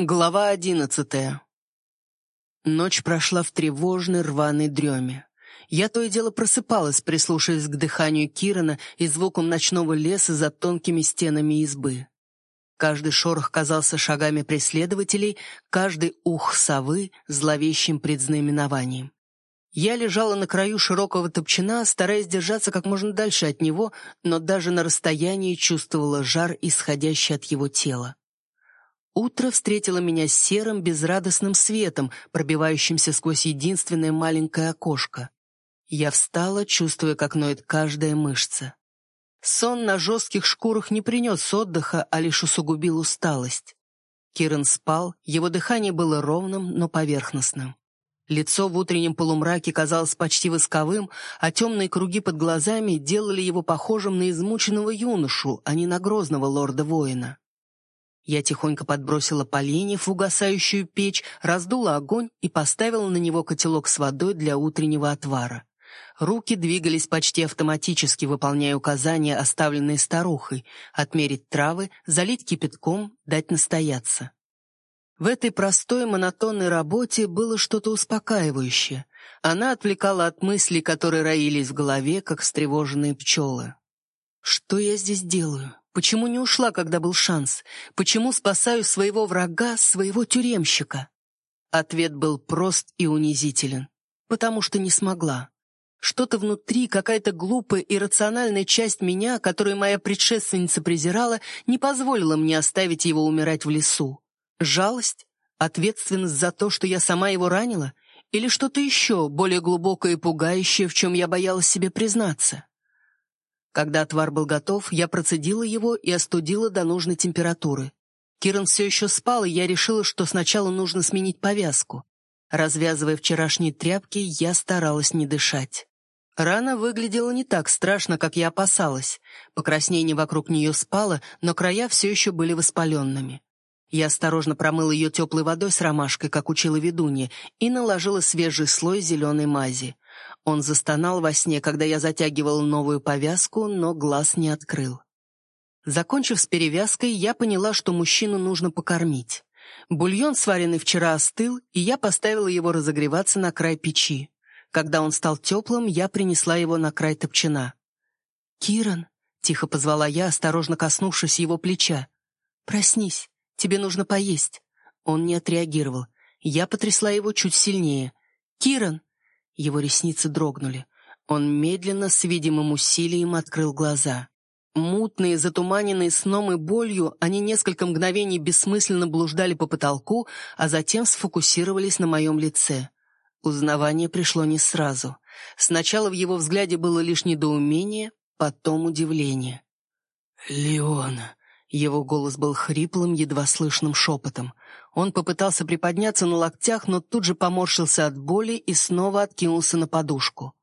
Глава одиннадцатая. Ночь прошла в тревожной рваной дреме. Я то и дело просыпалась, прислушиваясь к дыханию Кирана и звукам ночного леса за тонкими стенами избы. Каждый шорох казался шагами преследователей, каждый ух совы — зловещим предзнаменованием. Я лежала на краю широкого топчина, стараясь держаться как можно дальше от него, но даже на расстоянии чувствовала жар, исходящий от его тела. Утро встретило меня серым, безрадостным светом, пробивающимся сквозь единственное маленькое окошко. Я встала, чувствуя, как ноет каждая мышца. Сон на жестких шкурах не принес отдыха, а лишь усугубил усталость. Киран спал, его дыхание было ровным, но поверхностным. Лицо в утреннем полумраке казалось почти восковым, а темные круги под глазами делали его похожим на измученного юношу, а не на грозного лорда-воина. Я тихонько подбросила поленьев в угасающую печь, раздула огонь и поставила на него котелок с водой для утреннего отвара. Руки двигались почти автоматически, выполняя указания, оставленные старухой, отмерить травы, залить кипятком, дать настояться. В этой простой монотонной работе было что-то успокаивающее. Она отвлекала от мыслей, которые роились в голове, как встревоженные пчелы. «Что я здесь делаю? Почему не ушла, когда был шанс? Почему спасаю своего врага, своего тюремщика? Ответ был прост и унизителен. Потому что не смогла. Что-то внутри, какая-то глупая и рациональная часть меня, которую моя предшественница презирала, не позволила мне оставить его умирать в лесу. Жалость? Ответственность за то, что я сама его ранила? Или что-то еще, более глубокое и пугающее, в чем я боялась себе признаться? Когда отвар был готов, я процедила его и остудила до нужной температуры. Киран все еще спал, и я решила, что сначала нужно сменить повязку. Развязывая вчерашние тряпки, я старалась не дышать. Рана выглядела не так страшно, как я опасалась. Покраснение вокруг нее спало, но края все еще были воспаленными. Я осторожно промыла ее теплой водой с ромашкой, как учила ведунья, и наложила свежий слой зеленой мази. Он застонал во сне, когда я затягивала новую повязку, но глаз не открыл. Закончив с перевязкой, я поняла, что мужчину нужно покормить. Бульон, сваренный вчера, остыл, и я поставила его разогреваться на край печи. Когда он стал теплым, я принесла его на край топчина. «Киран», — тихо позвала я, осторожно коснувшись его плеча, — «проснись, тебе нужно поесть». Он не отреагировал. Я потрясла его чуть сильнее. «Киран!» Его ресницы дрогнули. Он медленно, с видимым усилием, открыл глаза. Мутные, затуманенные сном и болью, они несколько мгновений бессмысленно блуждали по потолку, а затем сфокусировались на моем лице. Узнавание пришло не сразу. Сначала в его взгляде было лишь недоумение, потом удивление. «Леона!» Его голос был хриплым, едва слышным шепотом. Он попытался приподняться на локтях, но тут же поморщился от боли и снова откинулся на подушку.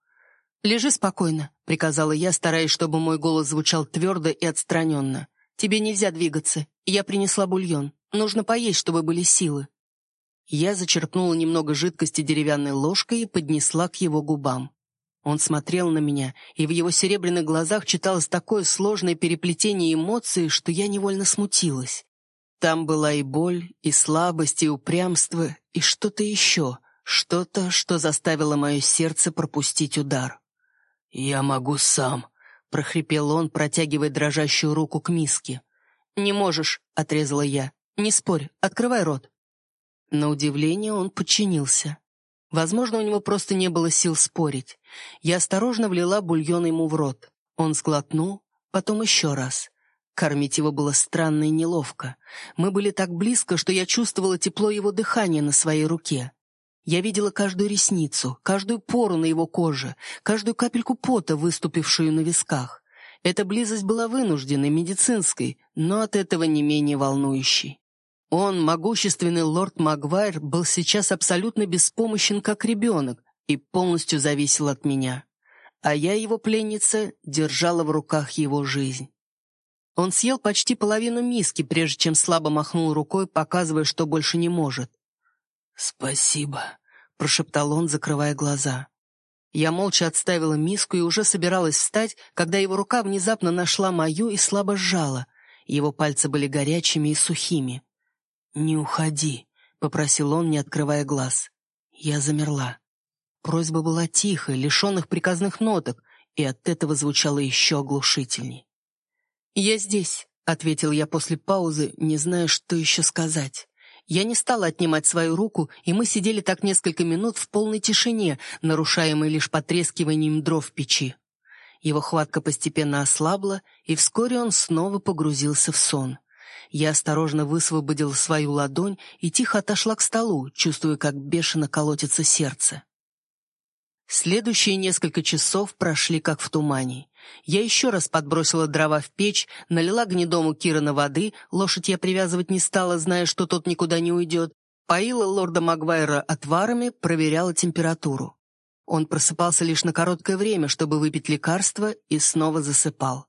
«Лежи спокойно», — приказала я, стараясь, чтобы мой голос звучал твердо и отстраненно. «Тебе нельзя двигаться. Я принесла бульон. Нужно поесть, чтобы были силы». Я зачерпнула немного жидкости деревянной ложкой и поднесла к его губам. Он смотрел на меня, и в его серебряных глазах читалось такое сложное переплетение эмоций, что я невольно смутилась. Там была и боль, и слабость, и упрямство, и что-то еще, что-то, что заставило мое сердце пропустить удар. «Я могу сам», — прохрипел он, протягивая дрожащую руку к миске. «Не можешь», — отрезала я. «Не спорь, открывай рот». На удивление он подчинился. Возможно, у него просто не было сил спорить. Я осторожно влила бульон ему в рот. Он сглотнул, потом еще раз. Кормить его было странно и неловко. Мы были так близко, что я чувствовала тепло его дыхания на своей руке. Я видела каждую ресницу, каждую пору на его коже, каждую капельку пота, выступившую на висках. Эта близость была вынужденной, медицинской, но от этого не менее волнующей. Он, могущественный лорд Магуайр, был сейчас абсолютно беспомощен, как ребенок, и полностью зависел от меня. А я, его пленница, держала в руках его жизнь. Он съел почти половину миски, прежде чем слабо махнул рукой, показывая, что больше не может. «Спасибо», — прошептал он, закрывая глаза. Я молча отставила миску и уже собиралась встать, когда его рука внезапно нашла мою и слабо сжала. Его пальцы были горячими и сухими. «Не уходи», — попросил он, не открывая глаз. Я замерла. Просьба была тихой, лишенных приказных ноток, и от этого звучало еще оглушительней. «Я здесь», — ответил я после паузы, не зная, что еще сказать. Я не стала отнимать свою руку, и мы сидели так несколько минут в полной тишине, нарушаемой лишь потрескиванием дров в печи. Его хватка постепенно ослабла, и вскоре он снова погрузился в сон. Я осторожно высвободила свою ладонь и тихо отошла к столу, чувствуя, как бешено колотится сердце. Следующие несколько часов прошли как в тумане. Я еще раз подбросила дрова в печь, налила гнедому Кирана воды, лошадь я привязывать не стала, зная, что тот никуда не уйдет, поила лорда Магуайра отварами, проверяла температуру. Он просыпался лишь на короткое время, чтобы выпить лекарство, и снова засыпал.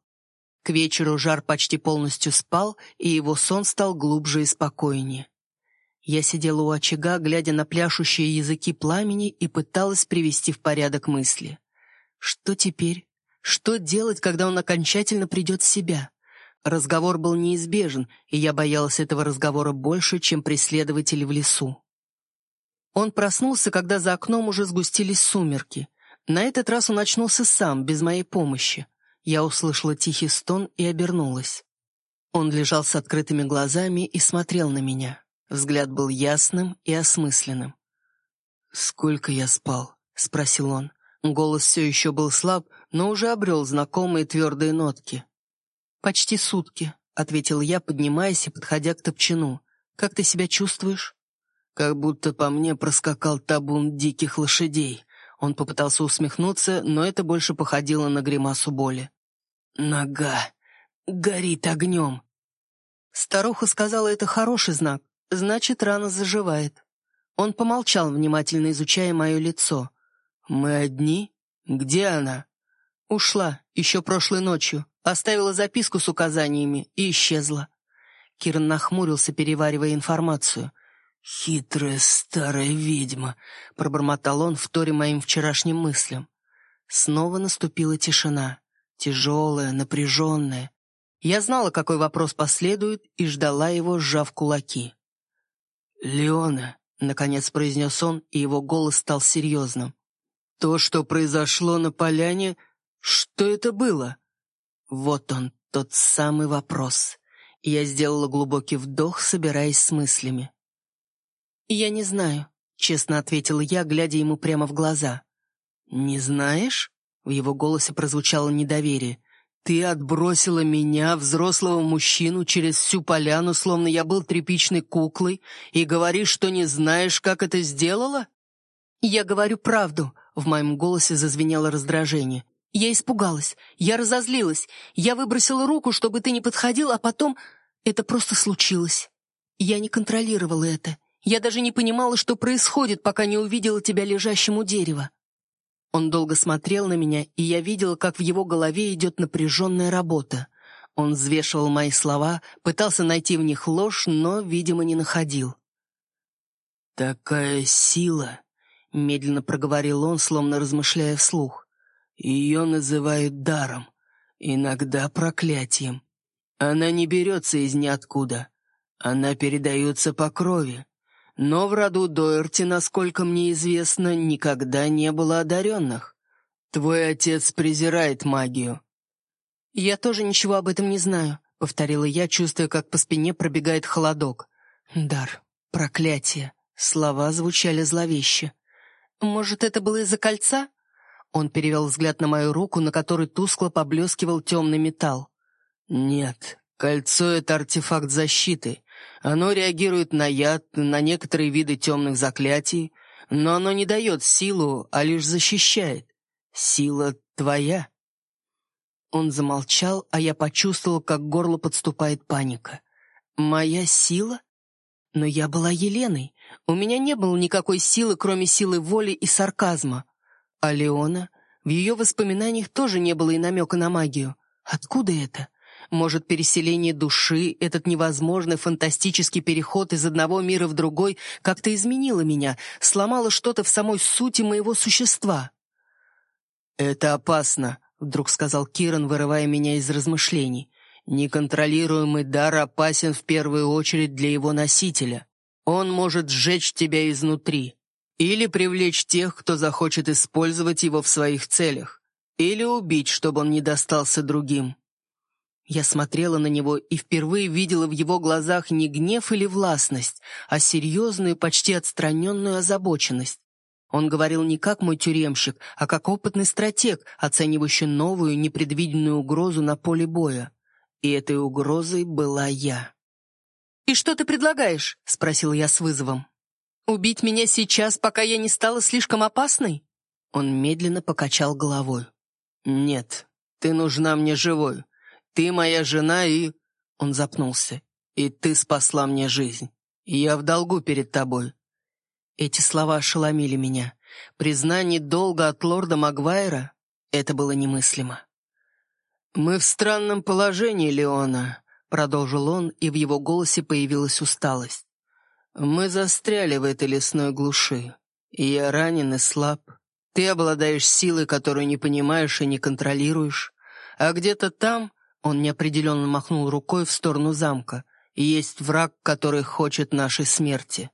К вечеру жар почти полностью спал, и его сон стал глубже и спокойнее. Я сидела у очага, глядя на пляшущие языки пламени и пыталась привести в порядок мысли. Что теперь? Что делать, когда он окончательно придет в себя? Разговор был неизбежен, и я боялась этого разговора больше, чем преследователи в лесу. Он проснулся, когда за окном уже сгустились сумерки. На этот раз он очнулся сам, без моей помощи. Я услышала тихий стон и обернулась. Он лежал с открытыми глазами и смотрел на меня. Взгляд был ясным и осмысленным. «Сколько я спал?» — спросил он. Голос все еще был слаб, но уже обрел знакомые твердые нотки. «Почти сутки», — ответил я, поднимаясь и подходя к топчину. «Как ты себя чувствуешь?» Как будто по мне проскакал табун диких лошадей. Он попытался усмехнуться, но это больше походило на гримасу боли. «Нога! Горит огнем!» Старуха сказала, это хороший знак, значит, рана заживает. Он помолчал, внимательно изучая мое лицо. «Мы одни? Где она?» «Ушла, еще прошлой ночью, оставила записку с указаниями и исчезла». Киран нахмурился, переваривая информацию — «Хитрая старая ведьма», — пробормотал он, вторя моим вчерашним мыслям. Снова наступила тишина, тяжелая, напряженная. Я знала, какой вопрос последует, и ждала его, сжав кулаки. «Леона», — наконец произнес он, и его голос стал серьезным. «То, что произошло на поляне, что это было?» Вот он, тот самый вопрос. Я сделала глубокий вдох, собираясь с мыслями. «Я не знаю», — честно ответила я, глядя ему прямо в глаза. «Не знаешь?» — в его голосе прозвучало недоверие. «Ты отбросила меня, взрослого мужчину, через всю поляну, словно я был тряпичной куклой, и говоришь, что не знаешь, как это сделала?» «Я говорю правду», — в моем голосе зазвенело раздражение. «Я испугалась, я разозлилась, я выбросила руку, чтобы ты не подходил, а потом это просто случилось. Я не контролировала это, я даже не понимала, что происходит, пока не увидела тебя лежащим у дерева. Он долго смотрел на меня, и я видела, как в его голове идет напряженная работа. Он взвешивал мои слова, пытался найти в них ложь, но, видимо, не находил. «Такая сила», — медленно проговорил он, словно размышляя вслух. «Ее называют даром, иногда проклятием. Она не берется из ниоткуда. Она передается по крови. Но в роду Доерти, насколько мне известно, никогда не было одаренных. Твой отец презирает магию». «Я тоже ничего об этом не знаю», — повторила я, чувствуя, как по спине пробегает холодок. «Дар, проклятие». Слова звучали зловеще. «Может, это было из-за кольца?» Он перевел взгляд на мою руку, на которой тускло поблескивал темный металл. «Нет, кольцо — это артефакт защиты. Оно реагирует на яд, на некоторые виды темных заклятий, но оно не дает силу, а лишь защищает. Сила твоя. Он замолчал, а я почувствовал, как к горлу подступает паника. Моя сила? Но я была Еленой. У меня не было никакой силы, кроме силы воли и сарказма. А Леона? В ее воспоминаниях тоже не было и намека на магию. Откуда это? Может, переселение души, этот невозможный фантастический переход из одного мира в другой как-то изменило меня, сломало что-то в самой сути моего существа? «Это опасно», — вдруг сказал Киран, вырывая меня из размышлений. Неконтролируемый дар опасен в первую очередь для его носителя. Он может сжечь тебя изнутри. Или привлечь тех, кто захочет использовать его в своих целях. Или убить, чтобы он не достался другим. Я смотрела на него и впервые видела в его глазах не гнев или властность, а серьезную, почти отстраненную озабоченность. Он говорил не как мой тюремщик, а как опытный стратег, оценивающий новую, непредвиденную угрозу на поле боя. И этой угрозой была я. «И что ты предлагаешь?» — спросил я с вызовом. «Убить меня сейчас, пока я не стала слишком опасной?» Он медленно покачал головой. «Нет, ты нужна мне живой. Ты моя жена и...» Он запнулся. «И ты спасла мне жизнь. Я в долгу перед тобой. Эти слова ошеломили меня. Признание долга от лорда Магуайра — это было немыслимо. «Мы в странном положении, Леона», — продолжил он, и в его голосе появилась усталость. «Мы застряли в этой лесной глуши. Я ранен и слаб. Ты обладаешь силой, которую не понимаешь и не контролируешь. А где-то там, — он неопределенно махнул рукой в сторону замка, — есть враг, который хочет нашей смерти.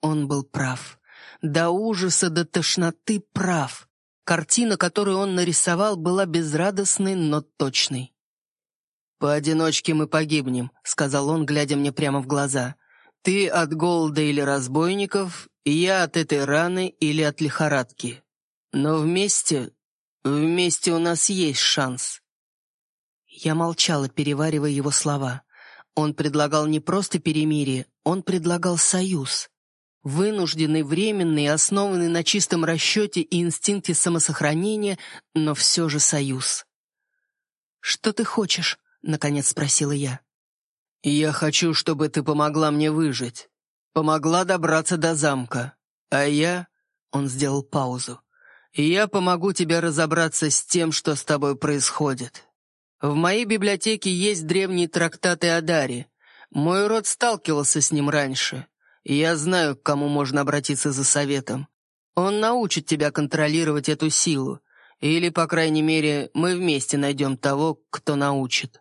Он был прав. До ужаса, до тошноты прав. Картина, которую он нарисовал, была безрадостной, но точной. «Поодиночке мы погибнем», — сказал он, глядя мне прямо в глаза. «Ты от голода или разбойников, я от этой раны или от лихорадки. Но вместе, вместе у нас есть шанс». Я молчала, переваривая его слова. Он предлагал не просто перемирие, он предлагал союз. Вынужденный, временный, основанный на чистом расчете и инстинкте самосохранения, но все же союз. «Что ты хочешь?» — наконец спросила я. «Я хочу, чтобы ты помогла мне выжить. Помогла добраться до замка. А я...» — он сделал паузу. «Я помогу тебе разобраться с тем, что с тобой происходит. В моей библиотеке есть древние трактаты о Даре. Мой род сталкивался с ним раньше. Я знаю, к кому можно обратиться за советом. Он научит тебя контролировать эту силу. Или, по крайней мере, мы вместе найдем того, кто научит».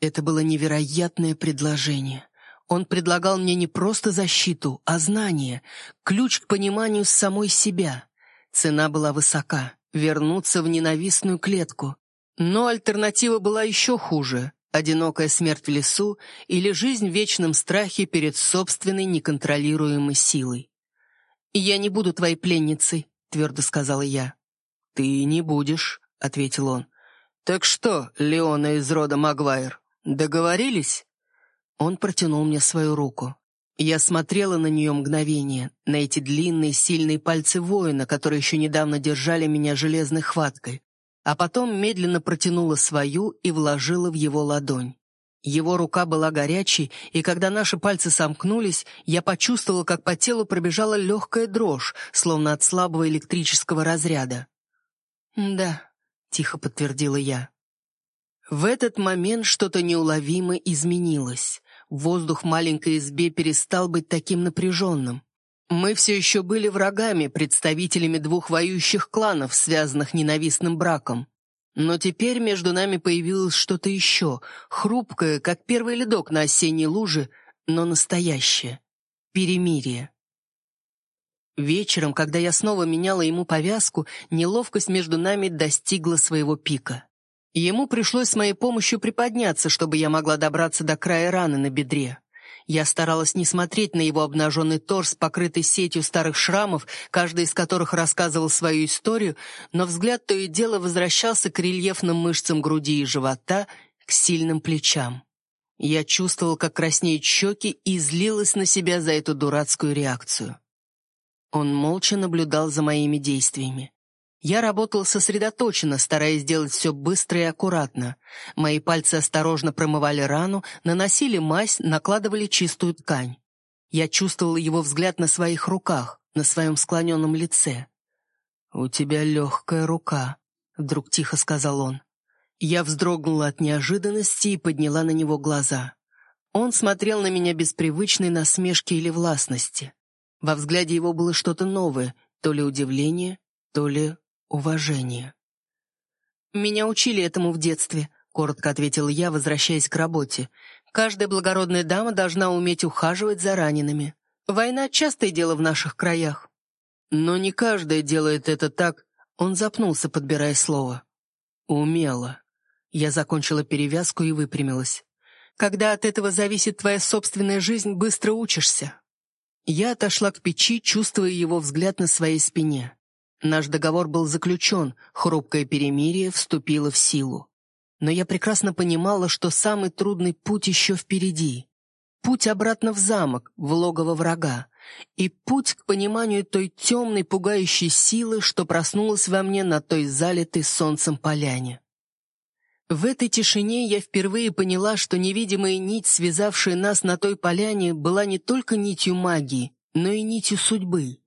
Это было невероятное предложение. Он предлагал мне не просто защиту, а знание, ключ к пониманию самой себя. Цена была высока — вернуться в ненавистную клетку. Но альтернатива была еще хуже одинокая смерть в лесу или жизнь в вечном страхе перед собственной неконтролируемой силой. «Я не буду твоей пленницей», — твердо сказала я. «Ты не будешь», — ответил он. «Так что, Леона из рода Магуайр, договорились?» Он протянул мне свою руку. Я смотрела на нее мгновение, на эти длинные, сильные пальцы воина, которые еще недавно держали меня железной хваткой а потом медленно протянула свою и вложила в его ладонь. Его рука была горячей, и когда наши пальцы сомкнулись, я почувствовала, как по телу пробежала легкая дрожь, словно от слабого электрического разряда. «Да», — тихо подтвердила я. В этот момент что-то неуловимо изменилось. Воздух в маленькой избе перестал быть таким напряженным. Мы все еще были врагами, представителями двух воюющих кланов, связанных ненавистным браком. Но теперь между нами появилось что-то еще, хрупкое, как первый ледок на осенней луже, но настоящее. Перемирие. Вечером, когда я снова меняла ему повязку, неловкость между нами достигла своего пика. Ему пришлось с моей помощью приподняться, чтобы я могла добраться до края раны на бедре. Я старалась не смотреть на его обнаженный торс, покрытый сетью старых шрамов, каждый из которых рассказывал свою историю, но взгляд то и дело возвращался к рельефным мышцам груди и живота, к сильным плечам. Я чувствовал, как краснеют щеки, и злилась на себя за эту дурацкую реакцию. Он молча наблюдал за моими действиями. Я работал сосредоточенно, стараясь сделать все быстро и аккуратно. Мои пальцы осторожно промывали рану, наносили мазь, накладывали чистую ткань. Я чувствовал его взгляд на своих руках, на своем склоненном лице. «У тебя легкая рука», — вдруг тихо сказал он. Я вздрогнула от неожиданности и подняла на него глаза. Он смотрел на меня без привычной насмешки или властности. Во взгляде его было что-то новое, то ли удивление, то ли уважение. «Меня учили этому в детстве», — коротко ответила я, возвращаясь к работе. «Каждая благородная дама должна уметь ухаживать за ранеными. Война — частое дело в наших краях». «Но не каждая делает это так...» Он запнулся, подбирая слово. «Умело». Я закончила перевязку и выпрямилась. «Когда от этого зависит твоя собственная жизнь, быстро учишься». Я отошла к печи, чувствуя его взгляд на своей спине. Наш договор был заключен, хрупкое перемирие вступило в силу. Но я прекрасно понимала, что самый трудный путь еще впереди. Путь обратно в замок, в логово врага. И путь к пониманию той темной, пугающей силы, что проснулась во мне на той залитой солнцем поляне. В этой тишине я впервые поняла, что невидимая нить, связавшая нас на той поляне, была не только нитью магии, но и нитью судьбы.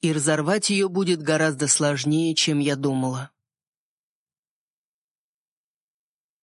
И разорвать ее будет гораздо сложнее, чем я думала.